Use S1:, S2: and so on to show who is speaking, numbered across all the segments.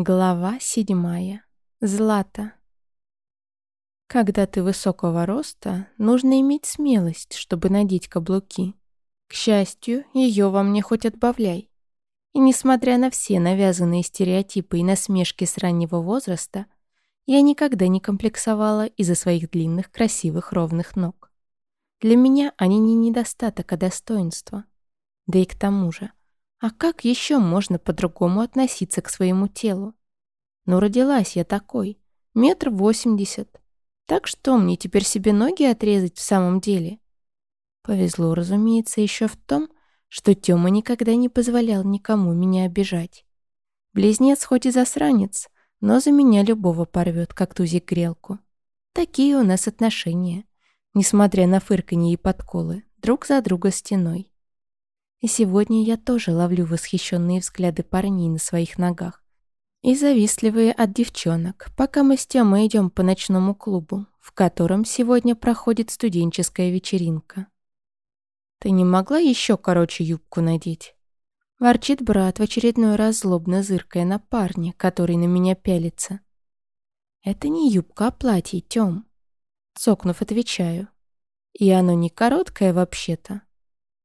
S1: Глава седьмая. Злата. Когда ты высокого роста, нужно иметь смелость, чтобы надеть каблуки. К счастью, ее во мне хоть отбавляй. И несмотря на все навязанные стереотипы и насмешки с раннего возраста, я никогда не комплексовала из-за своих длинных, красивых, ровных ног. Для меня они не недостаток, а достоинство. Да и к тому же, а как еще можно по-другому относиться к своему телу? Ну, родилась я такой, метр восемьдесят. Так что мне теперь себе ноги отрезать в самом деле? Повезло, разумеется, еще в том, что Тёма никогда не позволял никому меня обижать. Близнец хоть и засранец, но за меня любого порвет, как тузик грелку. Такие у нас отношения, несмотря на фырканье и подколы, друг за друга стеной. И сегодня я тоже ловлю восхищенные взгляды парней на своих ногах. И завистливые от девчонок, пока мы с Тёмой идем по ночному клубу, в котором сегодня проходит студенческая вечеринка. «Ты не могла еще короче юбку надеть?» Ворчит брат в очередной раз злобно зыркая на парня, который на меня пялится. «Это не юбка, а платье, Тём». Цокнув, отвечаю. «И оно не короткое вообще-то».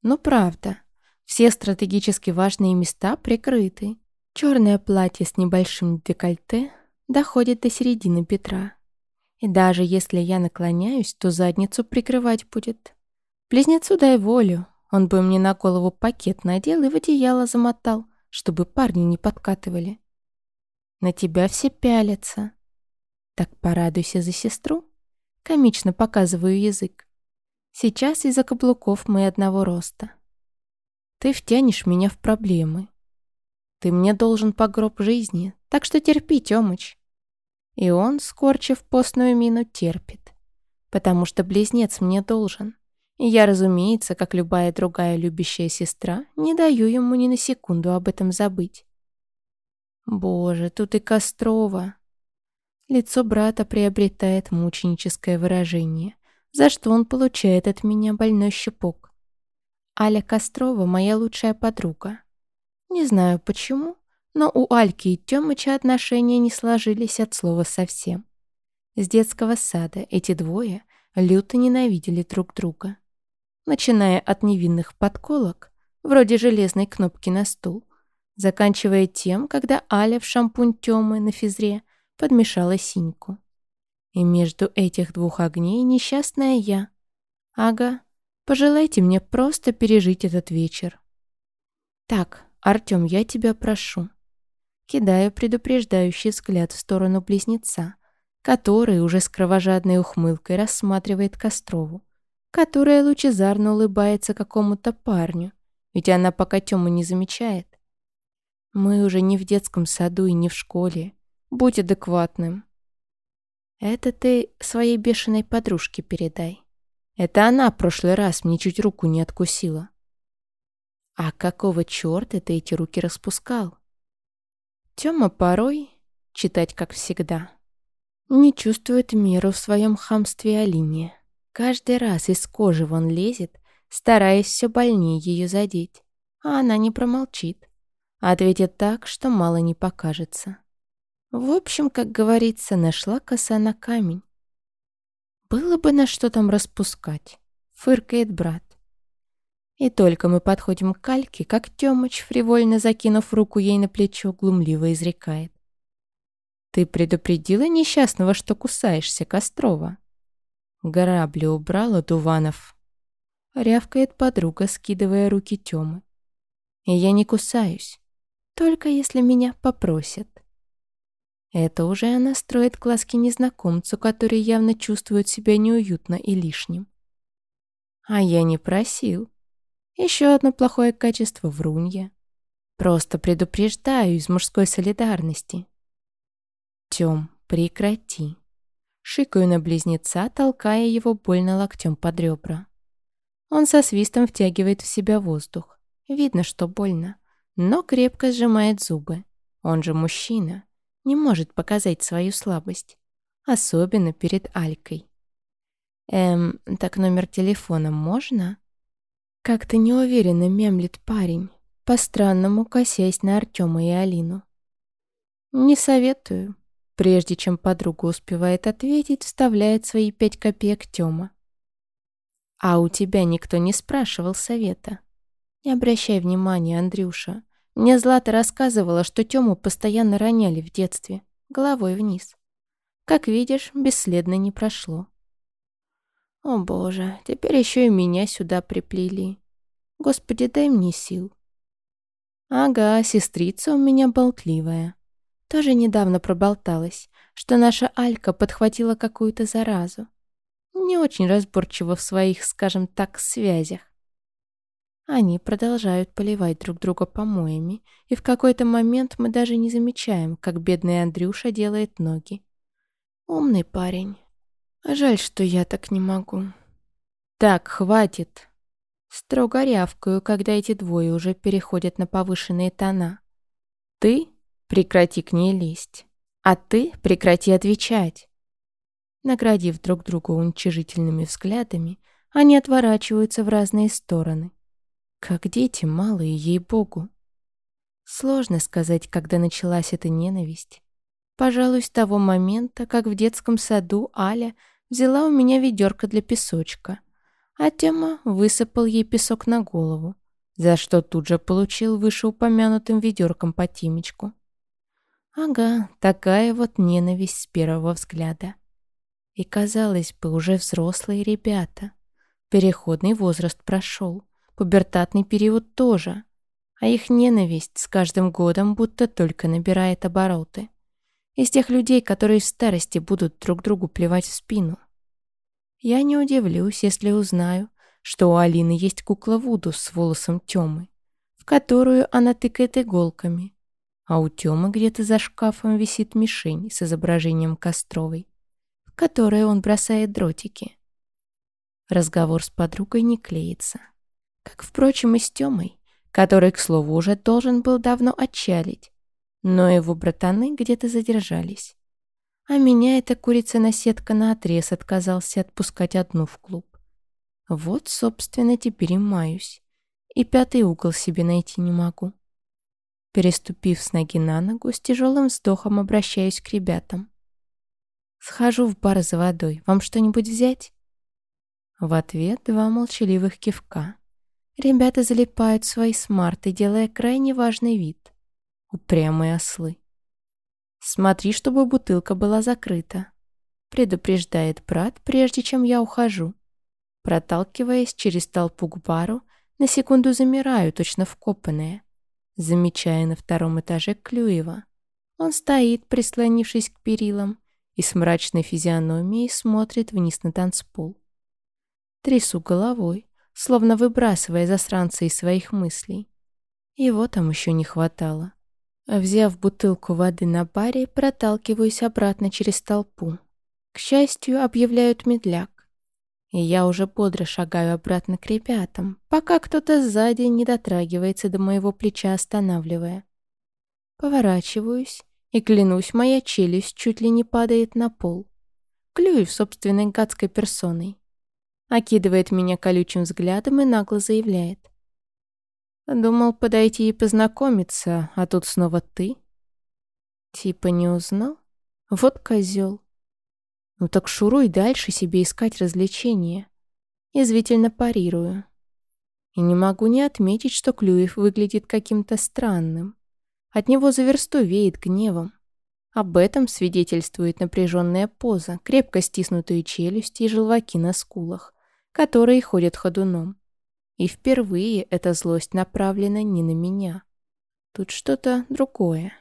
S1: «Ну правда, все стратегически важные места прикрыты. Черное платье с небольшим декольте доходит до середины бедра. И даже если я наклоняюсь, то задницу прикрывать будет. Близнецу дай волю. Он бы мне на голову пакет надел и в одеяло замотал, чтобы парни не подкатывали. На тебя все пялятся. Так порадуйся за сестру. Комично показываю язык. Сейчас из-за каблуков мы одного роста. Ты втянешь меня в проблемы. Ты мне должен по гроб жизни, так что терпи, Тёмыч. И он, скорчив постную мину, терпит. Потому что близнец мне должен. И я, разумеется, как любая другая любящая сестра, не даю ему ни на секунду об этом забыть. Боже, тут и Кострова. Лицо брата приобретает мученическое выражение, за что он получает от меня больной щепок. Аля Кострова моя лучшая подруга. Не знаю почему, но у Альки и Тёмыча отношения не сложились от слова совсем. С детского сада эти двое люто ненавидели друг друга. Начиная от невинных подколок, вроде железной кнопки на стул, заканчивая тем, когда Аля в шампунь Тёмы на физре подмешала синьку. И между этих двух огней несчастная я. Ага, Пожелайте мне просто пережить этот вечер. Так, Артём, я тебя прошу. Кидаю предупреждающий взгляд в сторону близнеца, который уже с кровожадной ухмылкой рассматривает Кострову, которая лучезарно улыбается какому-то парню, ведь она пока Тёму не замечает. Мы уже не в детском саду и не в школе. Будь адекватным. Это ты своей бешеной подружке передай. Это она в прошлый раз мне чуть руку не откусила. А какого черта ты эти руки распускал? Тёма порой, читать как всегда, не чувствует меру в своем хамстве Алине. Каждый раз из кожи вон лезет, стараясь все больнее ее задеть. А она не промолчит. Ответит так, что мало не покажется. В общем, как говорится, нашла коса на камень. Было бы на что там распускать, фыркает брат. И только мы подходим к кальке, как Тёмыч, фривольно закинув руку ей на плечо, глумливо изрекает. «Ты предупредила несчастного, что кусаешься, Кострова?» Грабли убрала Дуванов. Рявкает подруга, скидывая руки Тёмы. Я не кусаюсь, только если меня попросят. Это уже она строит глазки незнакомцу, который явно чувствует себя неуютно и лишним. А я не просил. Еще одно плохое качество врунья. Просто предупреждаю из мужской солидарности. Тём, прекрати. Шикаю на близнеца, толкая его больно локтем под ребра. Он со свистом втягивает в себя воздух. Видно, что больно, но крепко сжимает зубы. Он же мужчина не может показать свою слабость, особенно перед Алькой. «Эм, так номер телефона можно?» Как-то неуверенно мемлет парень, по-странному косясь на Артема и Алину. Не советую. Прежде чем подруга успевает ответить, вставляет свои пять копеек Тёма. А у тебя никто не спрашивал совета. Не обращай внимания, Андрюша. Мне Злата рассказывала, что Тёму постоянно роняли в детстве, головой вниз. Как видишь, бесследно не прошло. О боже, теперь еще и меня сюда приплели. Господи, дай мне сил. Ага, сестрица у меня болтливая. Тоже недавно проболталась, что наша Алька подхватила какую-то заразу. Не очень разборчиво в своих, скажем так, связях. Они продолжают поливать друг друга помоями, и в какой-то момент мы даже не замечаем, как бедный Андрюша делает ноги. Умный парень. Жаль, что я так не могу. Так, хватит. Строго рявкаю, когда эти двое уже переходят на повышенные тона. Ты прекрати к ней лезть, а ты прекрати отвечать. Наградив друг друга уничижительными взглядами, они отворачиваются в разные стороны. Как дети малые, ей-богу. Сложно сказать, когда началась эта ненависть. Пожалуй, с того момента, как в детском саду Аля взяла у меня ведерко для песочка, а Тема высыпал ей песок на голову, за что тут же получил вышеупомянутым ведерком по Тимечку. Ага, такая вот ненависть с первого взгляда. И, казалось бы, уже взрослые ребята. Переходный возраст прошел. Пубертатный период тоже. А их ненависть с каждым годом будто только набирает обороты. Из тех людей, которые в старости будут друг другу плевать в спину. Я не удивлюсь, если узнаю, что у Алины есть кукла Вуду с волосом Тёмы, в которую она тыкает иголками, а у Тёмы где-то за шкафом висит мишень с изображением Костровой, в которой он бросает дротики. Разговор с подругой не клеится. Как, впрочем, и с Тёмой, который, к слову, уже должен был давно отчалить. Но его братаны где-то задержались. А меня эта курица-наседка наотрез отказался отпускать одну в клуб. Вот, собственно, теперь и маюсь. И пятый угол себе найти не могу. Переступив с ноги на ногу, с тяжелым вздохом обращаюсь к ребятам. «Схожу в бар за водой. Вам что-нибудь взять?» В ответ два молчаливых кивка. Ребята залипают свои смарты, делая крайне важный вид. Упрямые ослы. «Смотри, чтобы бутылка была закрыта», — предупреждает брат, прежде чем я ухожу. Проталкиваясь через толпу к бару, на секунду замираю, точно вкопанная, замечая на втором этаже Клюева. Он стоит, прислонившись к перилам, и с мрачной физиономией смотрит вниз на танцпол. Трясу головой, словно выбрасывая засранца из своих мыслей. Его там еще не хватало. Взяв бутылку воды на баре, проталкиваюсь обратно через толпу. К счастью, объявляют медляк. И я уже бодро шагаю обратно к ребятам, пока кто-то сзади не дотрагивается до моего плеча, останавливая. Поворачиваюсь, и, клянусь, моя челюсть чуть ли не падает на пол. Клюев собственной гадской персоной окидывает меня колючим взглядом и нагло заявляет. «Думал подойти и познакомиться, а тут снова ты?» «Типа не узнал? Вот козел. Ну так шуруй дальше себе искать развлечения». Язвительно парирую. И не могу не отметить, что Клюев выглядит каким-то странным. От него за версту веет гневом. Об этом свидетельствует напряженная поза, крепко стиснутые челюсти и желваки на скулах, которые ходят ходуном. И впервые эта злость направлена не на меня. Тут что-то другое.